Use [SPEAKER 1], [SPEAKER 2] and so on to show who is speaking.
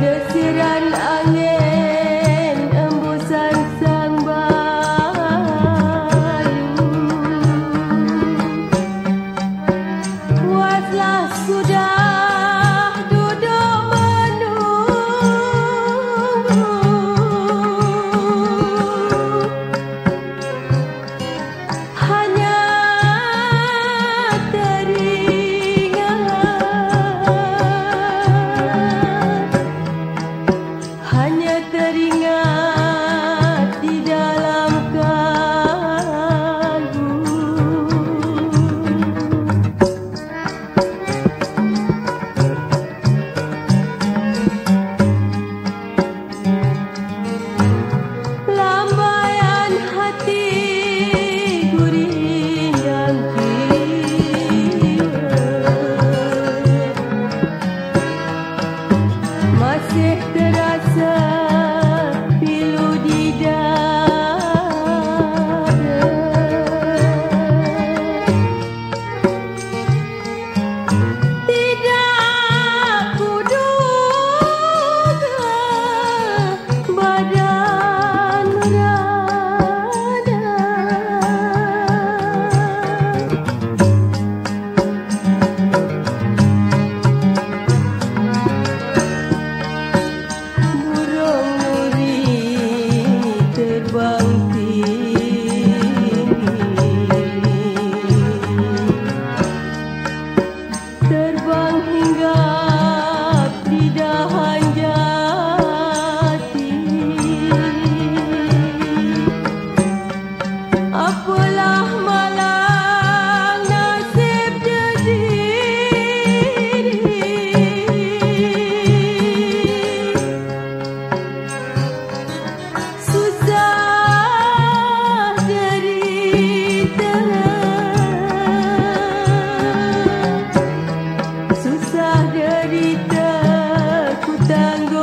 [SPEAKER 1] Desiran angin terbang hingga